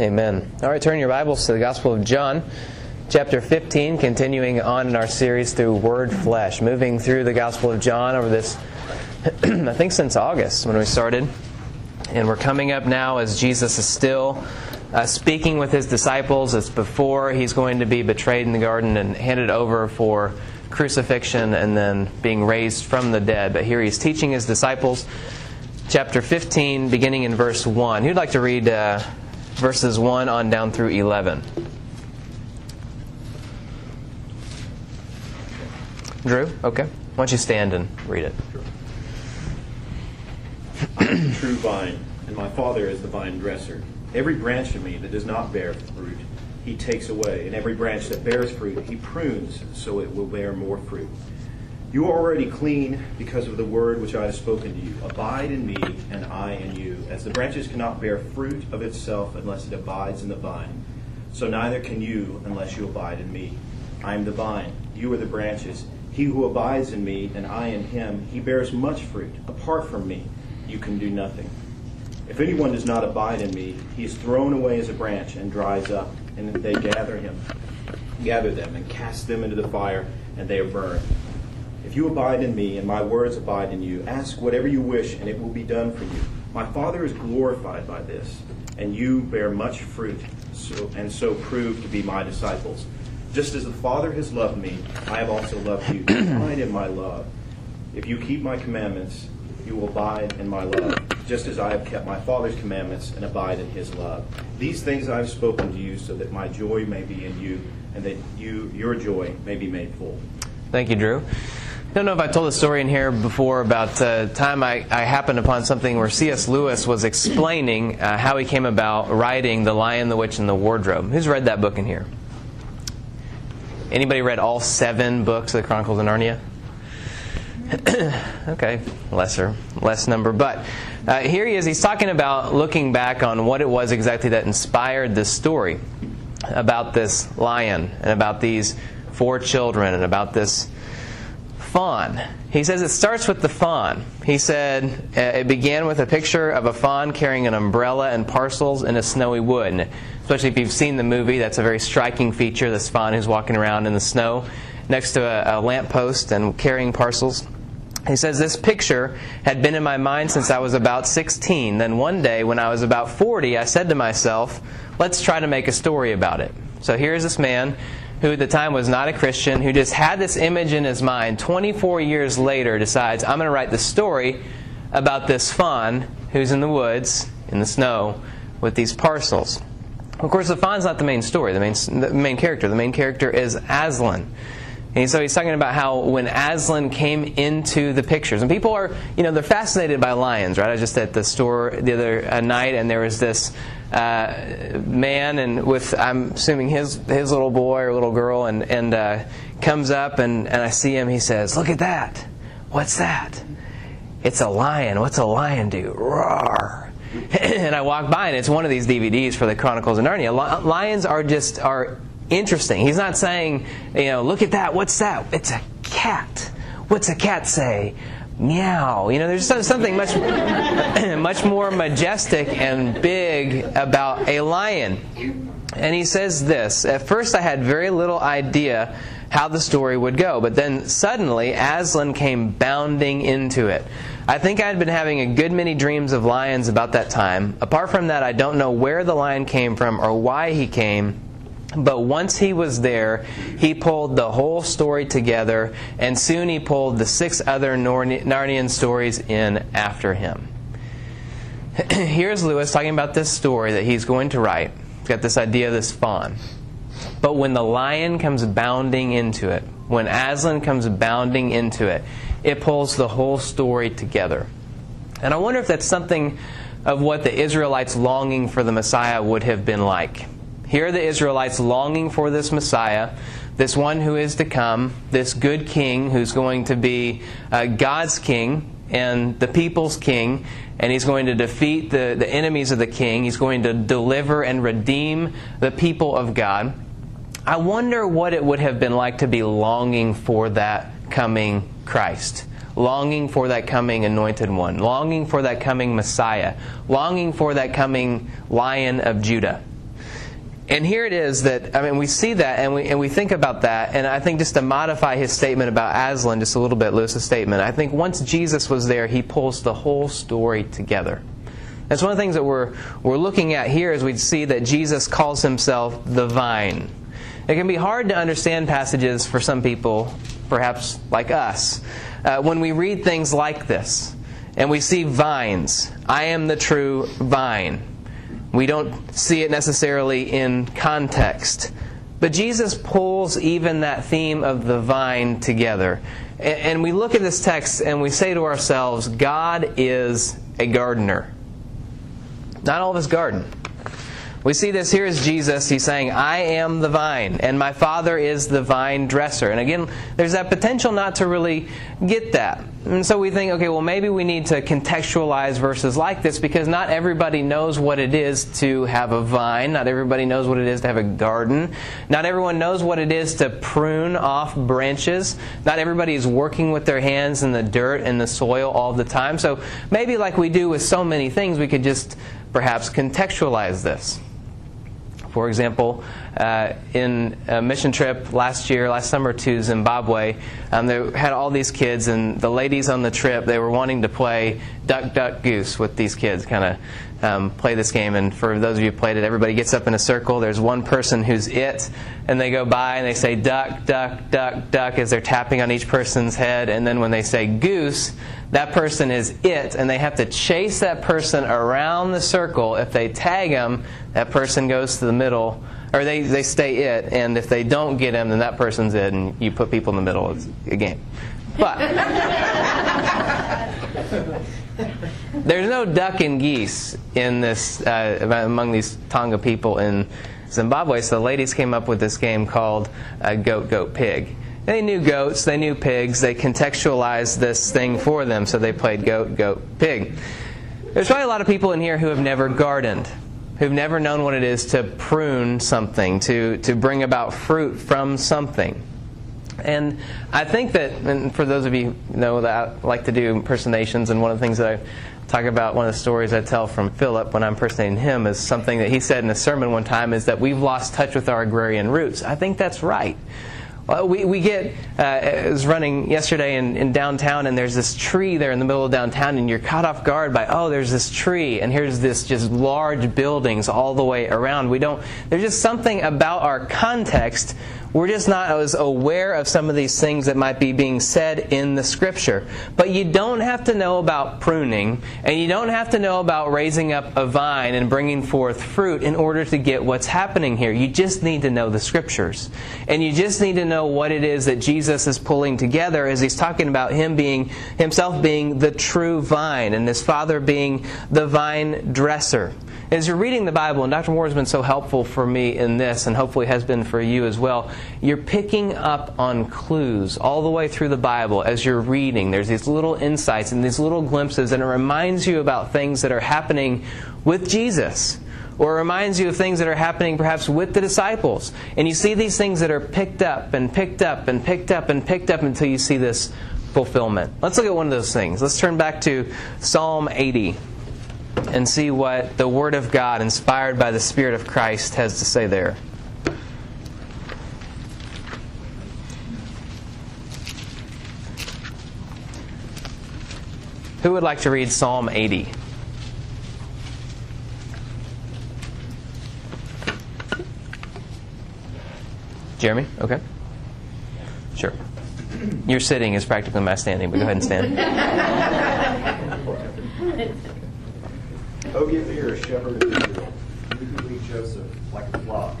Amen. All right, turn your Bibles to the Gospel of John, chapter 15, continuing on in our series through Word Flesh. Moving through the Gospel of John over this, I think since August when we started. And we're coming up now as Jesus is still uh, speaking with his disciples. It's before he's going to be betrayed in the garden and handed over for crucifixion and then being raised from the dead. But here he's teaching his disciples. Chapter 15, beginning in verse 1. Who'd like to read uh, verses 1 on down through 11. Drew? Okay. Why don't you stand and read it? True vine, and my Father is the vine dresser. Every branch in me that does not bear fruit, he takes away, and every branch that bears fruit, he prunes so it will bear more fruit. You are already clean because of the word which I have spoken to you. Abide in me, and I in you. As the branches cannot bear fruit of itself unless it abides in the vine, so neither can you unless you abide in me. I am the vine, you are the branches. He who abides in me, and I in him, he bears much fruit. Apart from me, you can do nothing. If anyone does not abide in me, he is thrown away as a branch and dries up, and they gather him, gather them, and cast them into the fire, and they are burned. If you abide in me and my words abide in you, ask whatever you wish and it will be done for you. My Father is glorified by this, and you bear much fruit, so, and so prove to be my disciples. Just as the Father has loved me, I have also loved you. Abide in my love. If you keep my commandments, you will abide in my love, just as I have kept my Father's commandments and abide in his love. These things I have spoken to you so that my joy may be in you and that you your joy may be made full. Thank you, Drew. I don't know if I told a story in here before about a time I, I happened upon something where C.S. Lewis was explaining uh, how he came about writing The Lion, the Witch, and the Wardrobe. Who's read that book in here? Anybody read all seven books of the Chronicles of Narnia? okay, lesser, less number. But uh, here he is. He's talking about looking back on what it was exactly that inspired this story about this lion and about these four children and about this faun. He says it starts with the faun. He said uh, it began with a picture of a faun carrying an umbrella and parcels in a snowy wood. Especially if you've seen the movie, that's a very striking feature this faun who's walking around in the snow next to a, a lamppost and carrying parcels. He says, This picture had been in my mind since I was about 16. Then one day, when I was about 40, I said to myself, Let's try to make a story about it. So here's this man who at the time was not a Christian, who just had this image in his mind, 24 years later decides, I'm going to write the story about this faun who's in the woods, in the snow, with these parcels. Of course, the faun's not the main story, the main, the main character. The main character is Aslan. And so he's talking about how when Aslan came into the pictures, and people are, you know, they're fascinated by lions, right? I was just at the store the other uh, night, and there was this uh, man, and with I'm assuming his his little boy or little girl, and and uh, comes up, and and I see him. He says, "Look at that! What's that? It's a lion. What's a lion do? Roar!" and I walk by, and it's one of these DVDs for the Chronicles of Narnia. Lions are just are interesting. He's not saying, you know, look at that. What's that? It's a cat. What's a cat say? Meow. You know, there's something much, much more majestic and big about a lion. And he says this At first, I had very little idea how the story would go, but then suddenly Aslan came bounding into it. I think I had been having a good many dreams of lions about that time. Apart from that, I don't know where the lion came from or why he came. But once he was there, he pulled the whole story together, and soon he pulled the six other Narnian stories in after him. Here's Lewis talking about this story that he's going to write. He's got this idea of this faun. But when the lion comes bounding into it, when Aslan comes bounding into it, it pulls the whole story together. And I wonder if that's something of what the Israelites longing for the Messiah would have been like. Here are the Israelites longing for this Messiah, this one who is to come, this good king who's going to be uh, God's king and the people's king, and he's going to defeat the, the enemies of the king. He's going to deliver and redeem the people of God. I wonder what it would have been like to be longing for that coming Christ longing for that coming anointed one, longing for that coming Messiah, longing for that coming Lion of Judah. And here it is that, I mean, we see that and we, and we think about that. And I think just to modify his statement about Aslan just a little bit, Lewis's statement, I think once Jesus was there, he pulls the whole story together. That's one of the things that we're, we're looking at here as we see that Jesus calls himself the vine. It can be hard to understand passages for some people, perhaps like us, uh, when we read things like this and we see vines. I am the true vine. We don't see it necessarily in context. But Jesus pulls even that theme of the vine together. And we look at this text and we say to ourselves, God is a gardener. Not all of his garden. We see this here is Jesus. He's saying, I am the vine, and my Father is the vine dresser. And again, there's that potential not to really get that. And so we think, okay, well, maybe we need to contextualize verses like this because not everybody knows what it is to have a vine. Not everybody knows what it is to have a garden. Not everyone knows what it is to prune off branches. Not everybody is working with their hands in the dirt and the soil all the time. So maybe, like we do with so many things, we could just perhaps contextualize this. For example, uh, in a mission trip last year, last summer to Zimbabwe, um, they had all these kids, and the ladies on the trip they were wanting to play duck, duck, goose with these kids, kind of um, play this game. And for those of you who played it, everybody gets up in a circle. There's one person who's it, and they go by and they say duck, duck, duck, duck as they're tapping on each person's head. And then when they say goose, that person is it, and they have to chase that person around the circle. If they tag them, that person goes to the middle, or they, they stay it, and if they don't get him, then that person's it, and you put people in the middle. It's a game. But there's no duck and geese in this uh, among these Tonga people in Zimbabwe. So the ladies came up with this game called uh, Goat Goat Pig. They knew goats, they knew pigs, they contextualized this thing for them, so they played goat, goat, pig. There's probably a lot of people in here who have never gardened, who've never known what it is to prune something, to, to bring about fruit from something. And I think that, and for those of you who know that I like to do impersonations, and one of the things that I talk about, one of the stories I tell from Philip when I'm impersonating him, is something that he said in a sermon one time is that we've lost touch with our agrarian roots. I think that's right. We, we get, uh, I was running yesterday in, in downtown, and there's this tree there in the middle of downtown, and you're caught off guard by, oh, there's this tree, and here's this just large buildings all the way around. We don't, there's just something about our context we're just not as aware of some of these things that might be being said in the scripture. But you don't have to know about pruning, and you don't have to know about raising up a vine and bringing forth fruit in order to get what's happening here. You just need to know the scriptures. And you just need to know what it is that Jesus is pulling together as he's talking about him being himself being the true vine and his father being the vine dresser. As you're reading the Bible, and Dr. Moore has been so helpful for me in this, and hopefully has been for you as well, you're picking up on clues all the way through the Bible as you're reading. There's these little insights and these little glimpses, and it reminds you about things that are happening with Jesus or reminds you of things that are happening perhaps with the disciples. And you see these things that are picked up and picked up and picked up and picked up until you see this fulfillment. Let's look at one of those things. Let's turn back to Psalm 80 and see what the Word of God, inspired by the Spirit of Christ, has to say there. Who would like to read Psalm 80? Jeremy? Okay. Sure. Your sitting is practically my standing, but go ahead and stand. O give ear, shepherd of Israel, you who lead Joseph like a flock.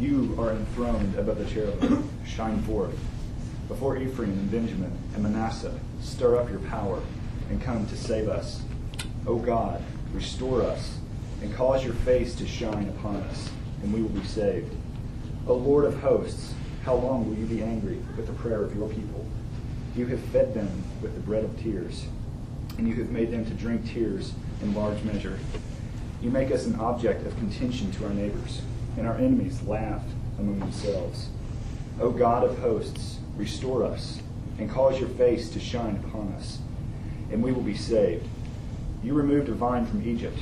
You are enthroned above the cherubim. Shine forth. Before Ephraim and Benjamin and Manasseh, stir up your power and come to save us. O God, restore us and cause your face to shine upon us, and we will be saved. O Lord of hosts, how long will you be angry with the prayer of your people? You have fed them with the bread of tears, and you have made them to drink tears in large measure. You make us an object of contention to our neighbors, and our enemies laugh among themselves. O God of hosts, restore us, and cause your face to shine upon us, and we will be saved. You removed a vine from Egypt.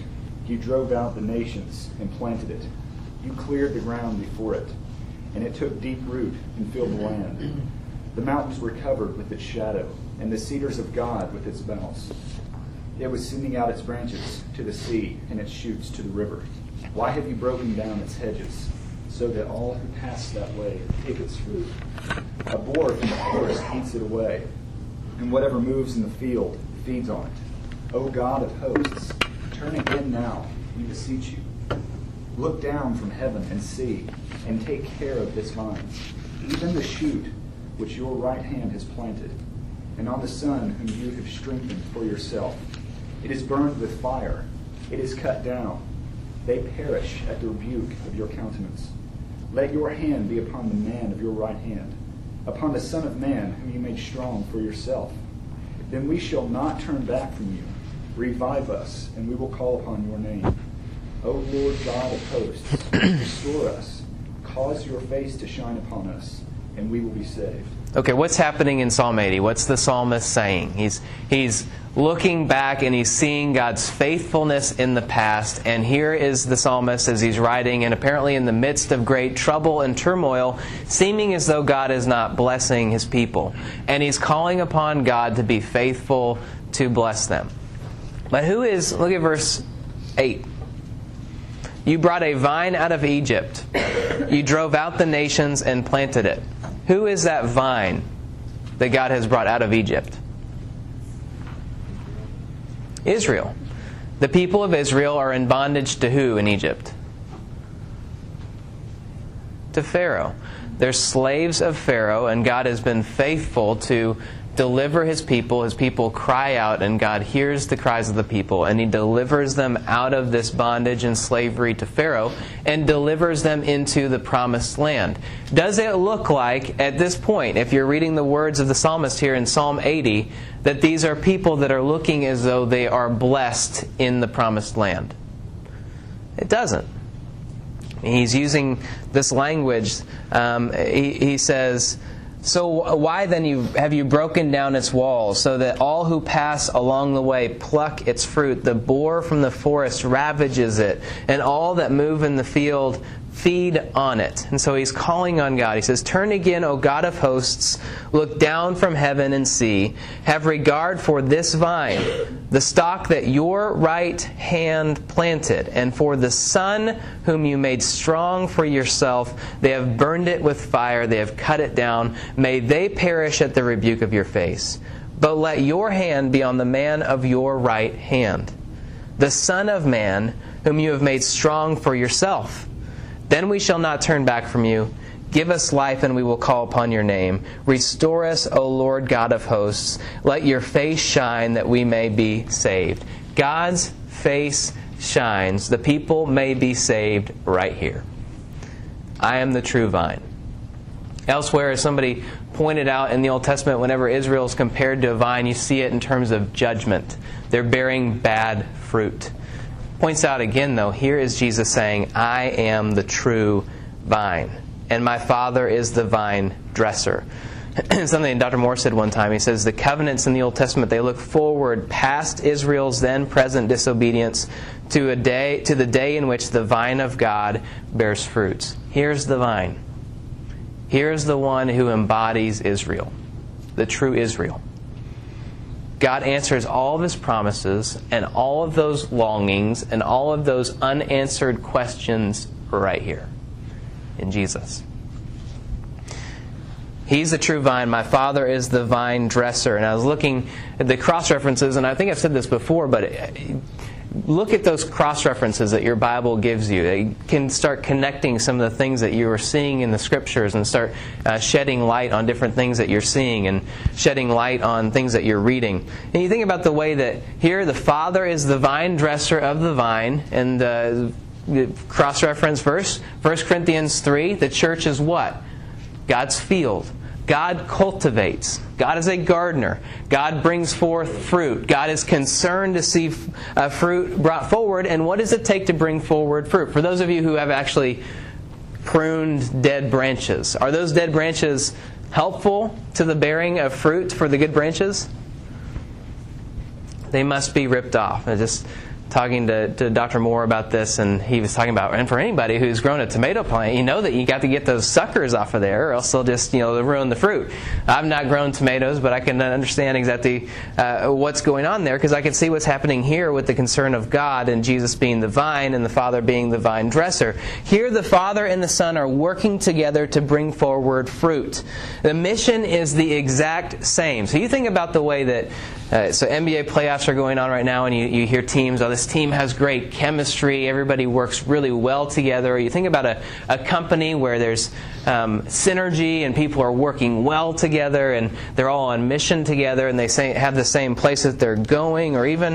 You drove out the nations and planted it. You cleared the ground before it, and it took deep root and filled the land. The mountains were covered with its shadow, and the cedars of God with its boughs. It was sending out its branches to the sea and its shoots to the river. Why have you broken down its hedges, so that all who pass that way take its fruit? A boar from the forest eats it away, and whatever moves in the field feeds on it. O God of hosts, turn again now, we beseech you. Look down from heaven and see, and take care of this vine, even the shoot which your right hand has planted, and on the son whom you have strengthened for yourself. It is burned with fire, it is cut down. They perish at the rebuke of your countenance. Let your hand be upon the man of your right hand, upon the Son of Man whom you made strong for yourself. Then we shall not turn back from you. Revive us, and we will call upon your name. O Lord God of hosts, restore us. Cause your face to shine upon us, and we will be saved. Okay, what's happening in Psalm 80? What's the psalmist saying? He's, he's looking back and he's seeing God's faithfulness in the past. And here is the psalmist as he's writing, and apparently in the midst of great trouble and turmoil, seeming as though God is not blessing his people. And he's calling upon God to be faithful to bless them. But who is, look at verse 8. You brought a vine out of Egypt. You drove out the nations and planted it. Who is that vine that God has brought out of Egypt? Israel. The people of Israel are in bondage to who in Egypt? To Pharaoh. They're slaves of Pharaoh, and God has been faithful to deliver his people. His people cry out, and God hears the cries of the people, and he delivers them out of this bondage and slavery to Pharaoh and delivers them into the promised land. Does it look like, at this point, if you're reading the words of the psalmist here in Psalm 80, that these are people that are looking as though they are blessed in the promised land? It doesn't. He's using this language. Um, he, he says, so uh, why then you, have you broken down its walls, so that all who pass along the way pluck its fruit? The boar from the forest ravages it, and all that move in the field feed on it. And so he's calling on God. He says, Turn again, O God of hosts, look down from heaven and see. Have regard for this vine, the stock that your right hand planted, and for the son whom you made strong for yourself. They have burned it with fire, they have cut it down. May they perish at the rebuke of your face. But let your hand be on the man of your right hand, the Son of Man, whom you have made strong for yourself. Then we shall not turn back from you. Give us life, and we will call upon your name. Restore us, O Lord God of hosts. Let your face shine that we may be saved. God's face shines. The people may be saved right here. I am the true vine. Elsewhere, as somebody pointed out in the Old Testament, whenever Israel is compared to a vine, you see it in terms of judgment. They're bearing bad fruit points out again, though, here is Jesus saying, I am the true vine, and my Father is the vine dresser. Something Dr. Moore said one time. He says, The covenants in the Old Testament, they look forward past Israel's then present disobedience to, a day, to the day in which the vine of God bears fruits. Here's the vine. Here's the one who embodies Israel, the true Israel. God answers all of his promises and all of those longings and all of those unanswered questions right here in Jesus. He's the true vine. My Father is the vine dresser. And I was looking at the cross references, and I think I've said this before, but look at those cross references that your Bible gives you. They can start connecting some of the things that you are seeing in the scriptures and start uh, shedding light on different things that you're seeing and shedding light on things that you're reading. And you think about the way that here the Father is the vine dresser of the vine, and uh, cross reference verse, 1 Corinthians 3, the church is what? God's field. God cultivates. God is a gardener. God brings forth fruit. God is concerned to see uh, fruit brought forward. And what does it take to bring forward fruit? For those of you who have actually pruned dead branches, are those dead branches helpful to the bearing of fruit for the good branches? They must be ripped off. Just talking to, to Dr. Moore about this, and he was talking about, and for anybody who's grown a tomato plant, you know that you got to get those suckers off of there, or else they'll just, you know, ruin the fruit. I've not grown tomatoes, but I can understand exactly uh, what's going on there because I can see what's happening here with the concern of God and Jesus being the vine and the Father being the vine dresser. Here, the Father and the Son are working together to bring forward fruit. The mission is the exact same. So you think about the way that uh, so NBA playoffs are going on right now, and you, you hear teams, oh, this team has great chemistry. Everybody works really well together. You think about a, a company where there's um, synergy and people are working well together and they're all on mission together and they say, have the same place that they're going, or even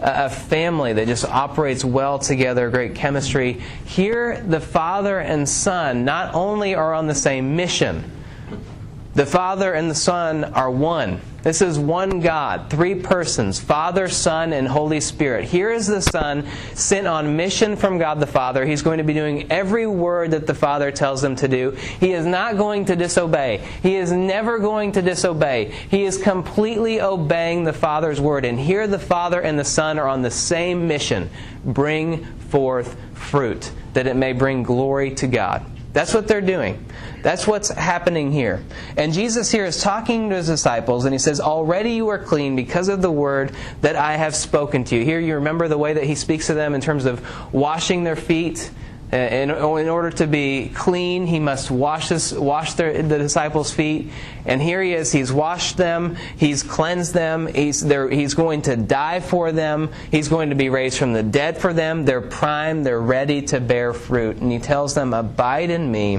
a, a family that just operates well together, great chemistry. Here, the Father and Son not only are on the same mission, the Father and the Son are one. This is one God, three persons Father, Son, and Holy Spirit. Here is the Son sent on mission from God the Father. He's going to be doing every word that the Father tells him to do. He is not going to disobey. He is never going to disobey. He is completely obeying the Father's word. And here the Father and the Son are on the same mission bring forth fruit, that it may bring glory to God. That's what they're doing. That's what's happening here. And Jesus here is talking to his disciples, and he says, Already you are clean because of the word that I have spoken to you. Here you remember the way that he speaks to them in terms of washing their feet. Uh, in, in order to be clean, he must wash, this, wash their, the disciples' feet. And here he is. He's washed them. He's cleansed them. He's, he's going to die for them. He's going to be raised from the dead for them. They're primed. They're ready to bear fruit. And he tells them, Abide in me,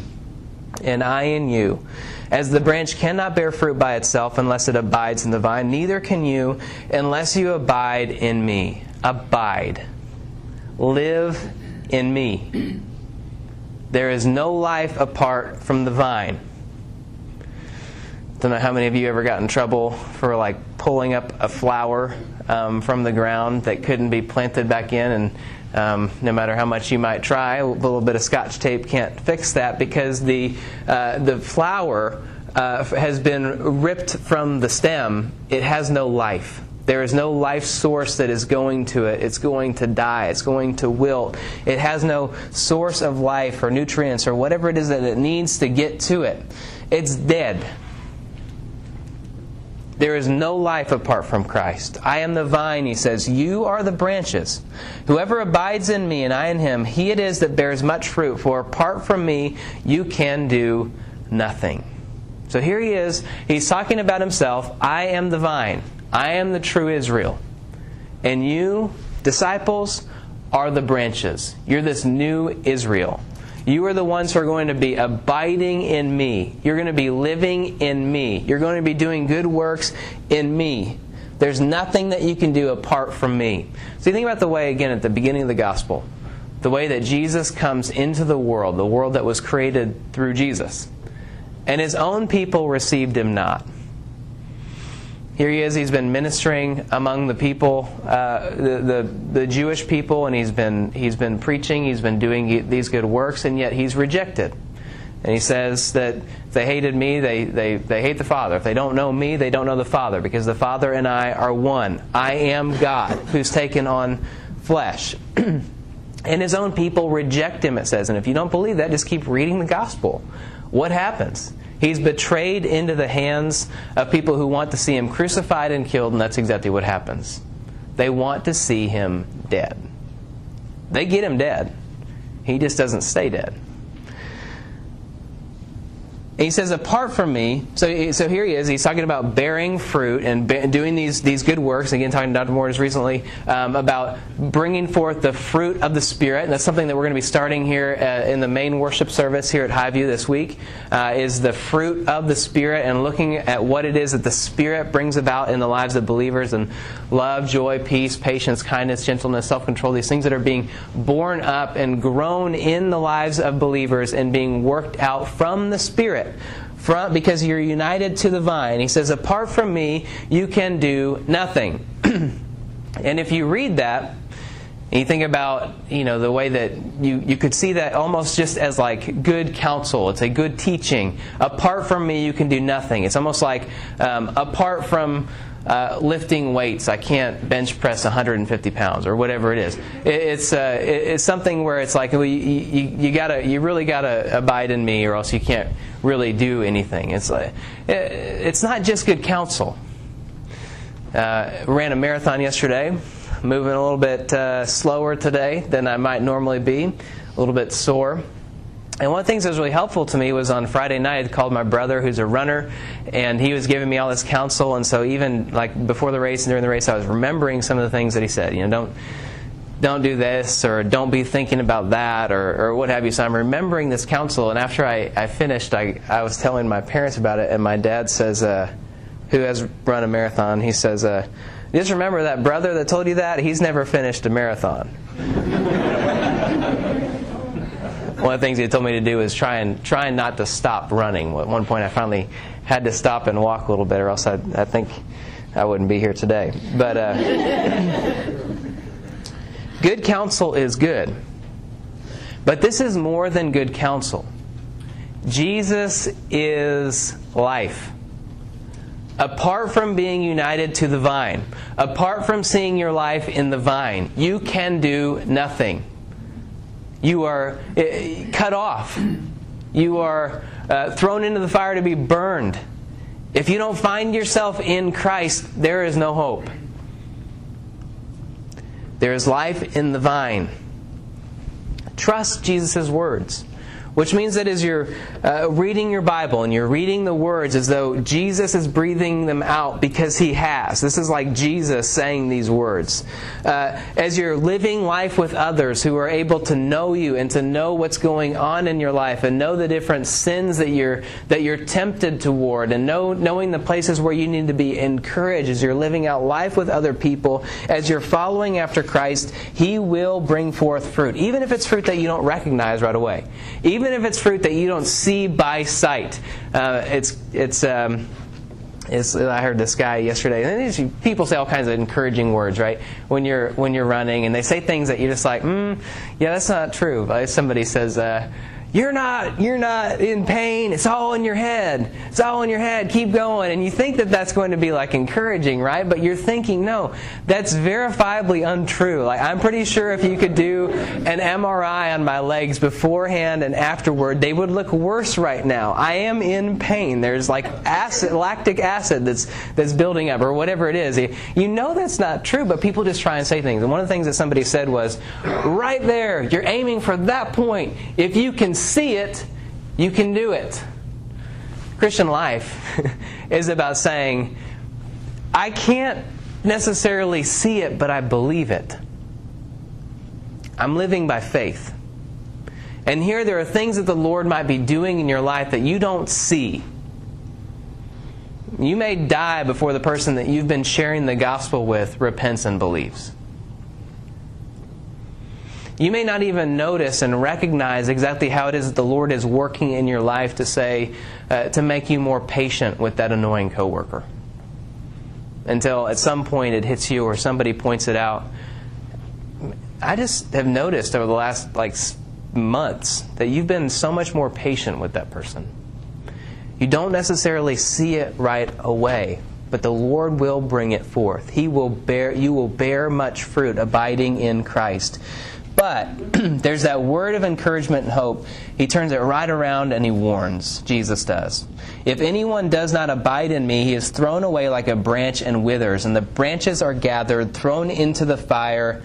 and I in you. As the branch cannot bear fruit by itself unless it abides in the vine, neither can you unless you abide in me. Abide. Live in me. There is no life apart from the vine. Don't know how many of you ever got in trouble for like pulling up a flower um, from the ground that couldn't be planted back in, and um, no matter how much you might try, a little bit of scotch tape can't fix that because the uh, the flower uh, has been ripped from the stem. It has no life. There is no life source that is going to it. It's going to die. It's going to wilt. It has no source of life or nutrients or whatever it is that it needs to get to it. It's dead. There is no life apart from Christ. I am the vine, he says. You are the branches. Whoever abides in me and I in him, he it is that bears much fruit, for apart from me, you can do nothing. So here he is. He's talking about himself. I am the vine. I am the true Israel. And you, disciples, are the branches. You're this new Israel. You are the ones who are going to be abiding in me. You're going to be living in me. You're going to be doing good works in me. There's nothing that you can do apart from me. So you think about the way, again, at the beginning of the gospel, the way that Jesus comes into the world, the world that was created through Jesus. And his own people received him not. Here he is. He's been ministering among the people, uh, the, the, the Jewish people, and he's been he's been preaching. He's been doing these good works, and yet he's rejected. And he says that if they hated me, they, they, they hate the Father. If they don't know me, they don't know the Father, because the Father and I are one. I am God who's taken on flesh. and his own people reject him, it says. And if you don't believe that, just keep reading the gospel. What happens? He's betrayed into the hands of people who want to see him crucified and killed, and that's exactly what happens. They want to see him dead. They get him dead. He just doesn't stay dead he says, apart from me, so, so here he is, he's talking about bearing fruit and be, doing these, these good works. Again, talking to Dr. Morris recently um, about bringing forth the fruit of the Spirit. And that's something that we're going to be starting here uh, in the main worship service here at Highview this week, uh, is the fruit of the Spirit and looking at what it is that the Spirit brings about in the lives of believers and love, joy, peace, patience, kindness, gentleness, self control, these things that are being born up and grown in the lives of believers and being worked out from the Spirit from, because you're united to the vine. He says, Apart from me, you can do nothing. and if you read that, and you think about, you know, the way that you, you could see that almost just as like good counsel. It's a good teaching. Apart from me, you can do nothing. It's almost like um, apart from uh, lifting weights. I can't bench press 150 pounds or whatever it is. It, it's uh, it, it's something where it's like well, you, you, you gotta you really gotta abide in me or else you can't really do anything. It's like it, it's not just good counsel. Uh, ran a marathon yesterday. Moving a little bit uh, slower today than I might normally be. A little bit sore. And one of the things that was really helpful to me was on Friday night, I called my brother who's a runner, and he was giving me all this counsel. And so even like before the race and during the race, I was remembering some of the things that he said. You know, don't don't do this or don't be thinking about that or, or what have you. So I'm remembering this counsel. And after I, I finished, I, I was telling my parents about it, and my dad says, uh, who has run a marathon, he says, uh, just remember that brother that told you that, he's never finished a marathon. one of the things he told me to do is try and try not to stop running. At one point, I finally had to stop and walk a little bit, or else I, I think I wouldn't be here today. But uh, good counsel is good, but this is more than good counsel. Jesus is life. Apart from being united to the vine, apart from seeing your life in the vine, you can do nothing. You are uh, cut off. You are uh, thrown into the fire to be burned. If you don't find yourself in Christ, there is no hope. There is life in the vine. Trust Jesus' words. Which means that as you're uh, reading your Bible and you're reading the words as though Jesus is breathing them out because he has. This is like Jesus saying these words. Uh, as you're living life with others who are able to know you and to know what's going on in your life and know the different sins that you're, that you're tempted toward and know, knowing the places where you need to be encouraged as you're living out life with other people, as you're following after Christ, he will bring forth fruit. Even if it's fruit that you don't recognize right away. Even even if it's fruit that you don't see by sight. Uh, it's it's. Um, it's, I heard this guy yesterday, and these people say all kinds of encouraging words, right? When you're when you're running, and they say things that you're just like, mm, yeah, that's not true. Like somebody says, uh, you're not you're not in pain. It's all in your head. It's all in your head. Keep going. And you think that that's going to be like encouraging right? But you're thinking no that's verifiably untrue. Like i'm pretty sure if you could do an mri on my legs beforehand and afterward they would look worse right now. I am in pain. There's like acid lactic acid that's that's building up or whatever it is. You know that's not true but people just try and say things. And one of the things that somebody said was right there you're aiming for that point. If you can see it, you can do it. Christian life is about saying, I can't necessarily see it, but I believe it. I'm living by faith. And here there are things that the Lord might be doing in your life that you don't see. You may die before the person that you've been sharing the gospel with repents and believes. You may not even notice and recognize exactly how it is that the Lord is working in your life to say, uh, to make you more patient with that annoying coworker. Until at some point it hits you or somebody points it out. I just have noticed over the last like months that you've been so much more patient with that person. You don't necessarily see it right away, but the Lord will bring it forth. He will bear you will bear much fruit abiding in Christ. But there's that word of encouragement and hope. He turns it right around and he warns. Jesus does. If anyone does not abide in me, he is thrown away like a branch and withers, and the branches are gathered, thrown into the fire,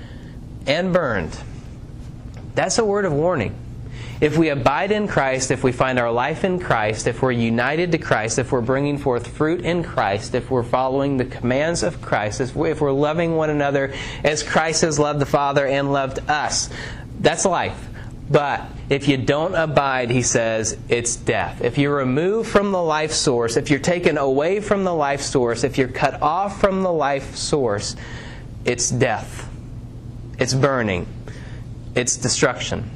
and burned. That's a word of warning. If we abide in Christ, if we find our life in Christ, if we're united to Christ, if we're bringing forth fruit in Christ, if we're following the commands of Christ, if we're loving one another as Christ has loved the Father and loved us, that's life. But if you don't abide, he says, it's death. If you're removed from the life source, if you're taken away from the life source, if you're cut off from the life source, it's death. It's burning. It's destruction.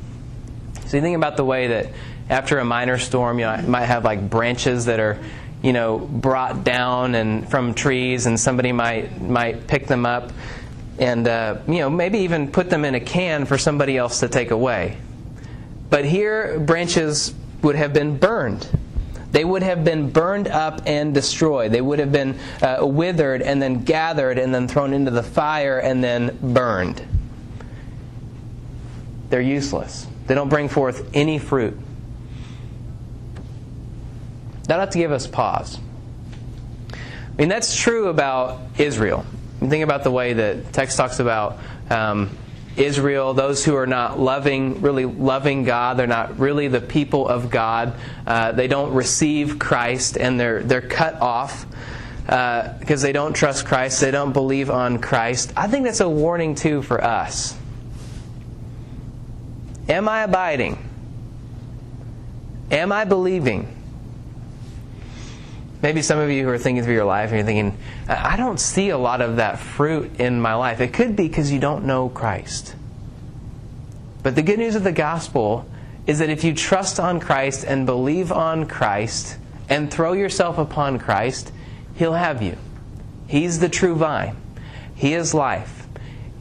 So you think about the way that after a minor storm, you, know, might have like branches that are, you know, brought down and from trees, and somebody might might pick them up, and uh, you know maybe even put them in a can for somebody else to take away. But here, branches would have been burned. They would have been burned up and destroyed. They would have been uh, withered and then gathered and then thrown into the fire and then burned. They're useless. They don't bring forth any fruit. That ought to give us pause. I mean, that's true about Israel. Think about the way that text talks about um, Israel, those who are not loving, really loving God. They're not really the people of God. Uh, they don't receive Christ, and they're they're cut off because uh, they don't trust Christ. They don't believe on Christ. I think that's a warning too for us. Am I abiding? Am I believing? Maybe some of you who are thinking through your life and you're thinking, I don't see a lot of that fruit in my life. It could be because you don't know Christ. But the good news of the gospel is that if you trust on Christ and believe on Christ and throw yourself upon Christ, He'll have you. He's the true vine, He is life.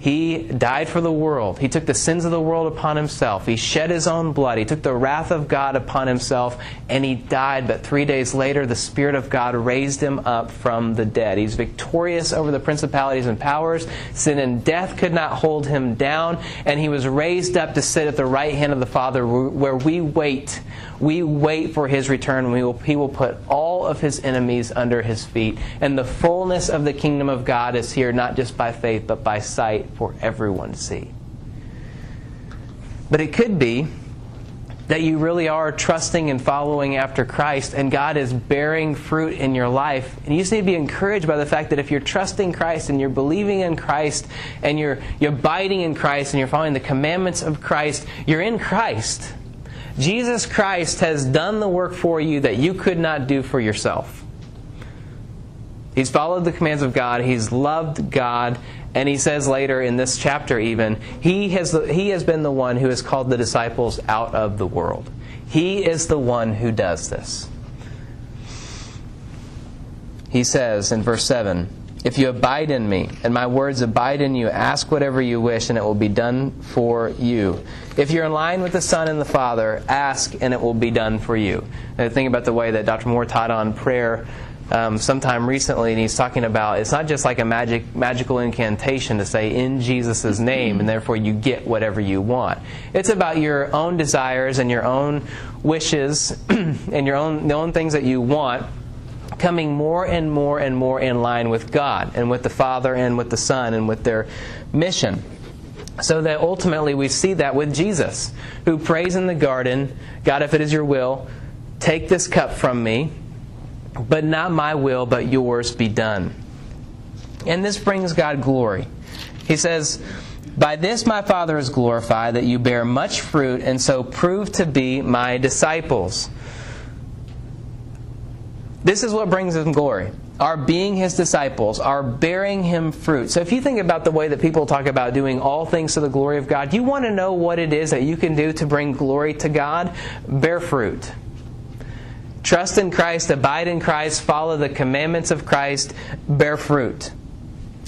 He died for the world. He took the sins of the world upon himself. He shed his own blood. He took the wrath of God upon himself, and he died. But three days later, the Spirit of God raised him up from the dead. He's victorious over the principalities and powers. Sin and death could not hold him down, and he was raised up to sit at the right hand of the Father, where we wait. We wait for his return. We will, he will put all of his enemies under his feet. And the fullness of the kingdom of God is here, not just by faith, but by sight for everyone to see. But it could be that you really are trusting and following after Christ, and God is bearing fruit in your life. And you just need to be encouraged by the fact that if you're trusting Christ and you're believing in Christ and you're, you're abiding in Christ and you're following the commandments of Christ, you're in Christ. Jesus Christ has done the work for you that you could not do for yourself. He's followed the commands of God, he's loved God, and he says later in this chapter, even, he has, he has been the one who has called the disciples out of the world. He is the one who does this. He says in verse 7 If you abide in me, and my words abide in you, ask whatever you wish, and it will be done for you. If you're in line with the Son and the Father, ask, and it will be done for you. And think about the way that Dr. Moore taught on prayer um, sometime recently, and he's talking about it's not just like a magic magical incantation to say in Jesus' name, and therefore you get whatever you want. It's about your own desires and your own wishes and your own the own things that you want coming more and more and more in line with God and with the Father and with the Son and with their mission. So that ultimately we see that with Jesus, who prays in the garden, God, if it is your will, take this cup from me. But not my will, but yours be done. And this brings God glory. He says, By this my Father is glorified, that you bear much fruit, and so prove to be my disciples. This is what brings him glory. Our being his disciples, our bearing him fruit. So if you think about the way that people talk about doing all things to the glory of God, you want to know what it is that you can do to bring glory to God? Bear fruit. Trust in Christ, abide in Christ, follow the commandments of Christ, bear fruit.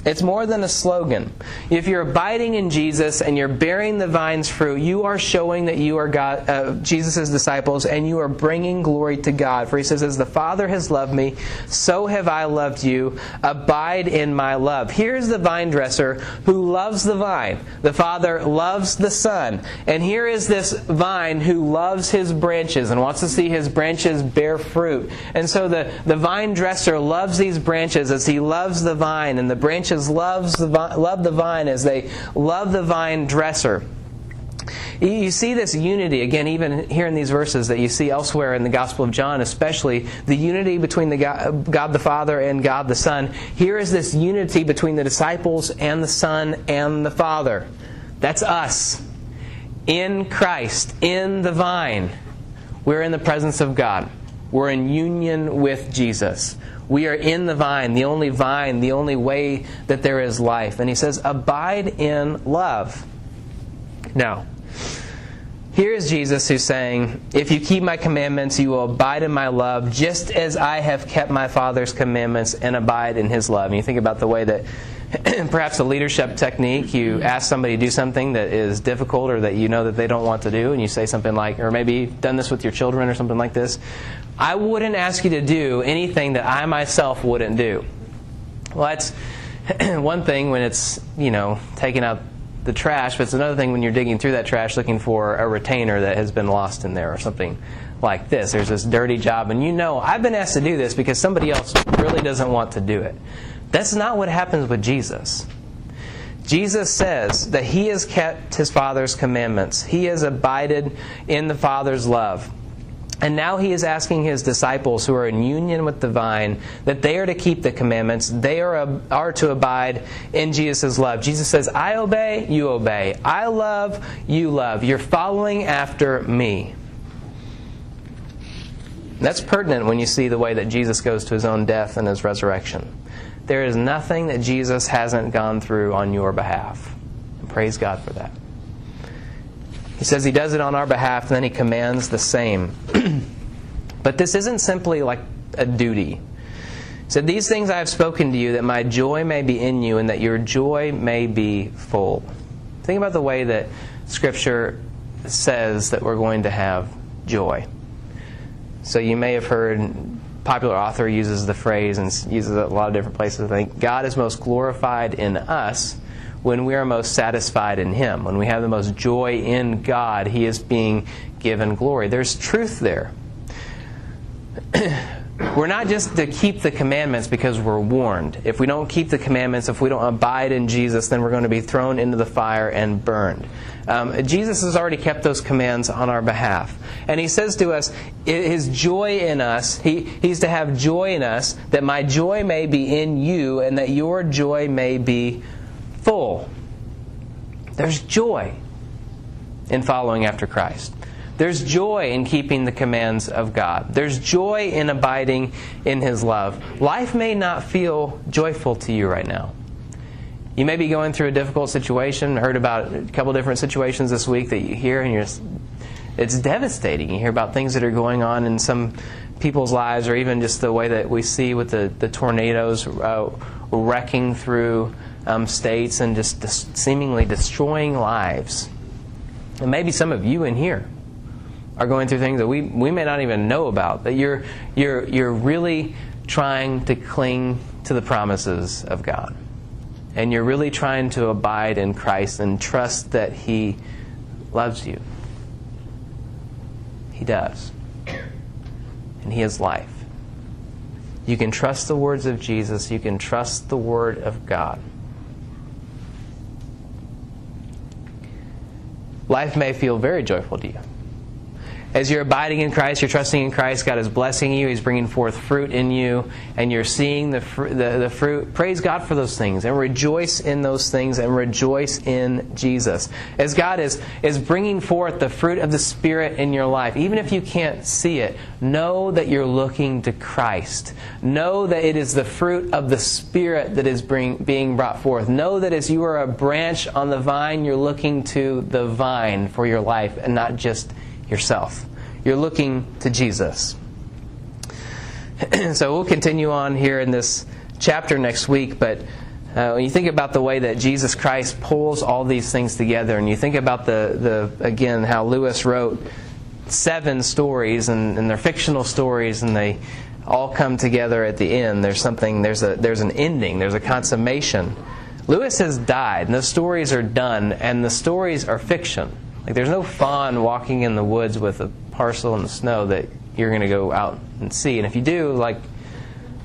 It's more than a slogan. If you're abiding in Jesus and you're bearing the vine's fruit, you are showing that you are God, uh, Jesus' disciples and you are bringing glory to God. For he says, As the Father has loved me, so have I loved you. Abide in my love. Here's the vine dresser who loves the vine. The Father loves the Son. And here is this vine who loves his branches and wants to see his branches bear fruit. And so the, the vine dresser loves these branches as he loves the vine, and the branches branches loves the love the vine as they love the vine dresser. You see this unity, again, even here in these verses that you see elsewhere in the Gospel of John, especially the unity between the God, God, the Father and God the Son. Here is this unity between the disciples and the Son and the Father. That's us. In Christ, in the vine, we're in the presence of God. We're in union with Jesus. We are in the vine, the only vine, the only way that there is life. And he says, Abide in love. Now, here is Jesus who's saying, If you keep my commandments, you will abide in my love, just as I have kept my Father's commandments and abide in his love. And you think about the way that perhaps a leadership technique. You ask somebody to do something that is difficult or that you know that they don't want to do, and you say something like, or maybe you've done this with your children or something like this. I wouldn't ask you to do anything that I myself wouldn't do. Well, that's one thing when it's, you know, taking out the trash, but it's another thing when you're digging through that trash looking for a retainer that has been lost in there or something like this. There's this dirty job, and you know, I've been asked to do this because somebody else really doesn't want to do it. That's not what happens with Jesus. Jesus says that he has kept his Father's commandments, he has abided in the Father's love. And now he is asking his disciples who are in union with the vine that they are to keep the commandments. They are, are to abide in Jesus' love. Jesus says, I obey, you obey. I love, you love. You're following after me. That's pertinent when you see the way that Jesus goes to his own death and his resurrection. There is nothing that Jesus hasn't gone through on your behalf. And praise God for that. He says he does it on our behalf, and then he commands the same. but this isn't simply like a duty. He said, These things I have spoken to you, that my joy may be in you, and that your joy may be full. Think about the way that Scripture says that we're going to have joy. So you may have heard popular author uses the phrase and uses it a lot of different places. I think God is most glorified in us when we are most satisfied in Him. When we have the most joy in God, He is being given glory. There's truth there. we're not just to keep the commandments because we're warned. If we don't keep the commandments, if we don't abide in Jesus, then we're going to be thrown into the fire and burned. Um, Jesus has already kept those commands on our behalf. And he says to us, His joy in us, he, He's to have joy in us, that my joy may be in you, and that your joy may be full. There's joy in following after Christ. There's joy in keeping the commands of God. There's joy in abiding in His love. Life may not feel joyful to you right now. You may be going through a difficult situation. I heard about a couple different situations this week that you hear, and you're it's devastating. You hear about things that are going on in some people's lives, or even just the way that we see with the, the tornadoes uh, wrecking through um, states and just seemingly destroying lives. And maybe some of you in here are going through things that we, we may not even know about, that you're, you're, you're really trying to cling to the promises of God and you're really trying to abide in Christ and trust that He loves you. He does. And He is life. You can trust the words of Jesus, you can trust the Word of God. Life may feel very joyful to you as you're abiding in Christ, you're trusting in Christ, God is blessing you. He's bringing forth fruit in you, and you're seeing the, fr- the, the, fruit. Praise God for those things, and rejoice in those things, and rejoice in Jesus. As God is, is bringing forth the fruit of the Spirit in your life, even if you can't see it, know that you're looking to Christ. Know that it is the fruit of the Spirit that is bring, being brought forth. Know that as you are a branch on the vine, you're looking to the vine for your life, and not just yourself. You're looking to Jesus. so we'll continue on here in this chapter next week, but uh, when you think about the way that Jesus Christ pulls all these things together, and you think about the, the again, how Lewis wrote seven stories, and, and they're fictional stories, and they all come together at the end. There's something, there's, a, there's an ending, there's a consummation. Lewis has died, and the stories are done, and the stories are fiction. Like there's no faun walking in the woods with a parcel in the snow that you're going to go out and see. And if you do, like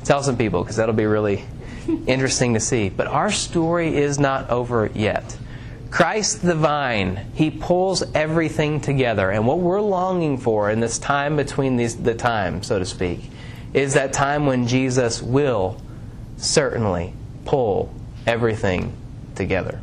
tell some people because that'll be really interesting to see. But our story is not over yet. Christ the vine, he pulls everything together. And what we're longing for in this time between these, the time, so to speak, is that time when Jesus will certainly pull everything together.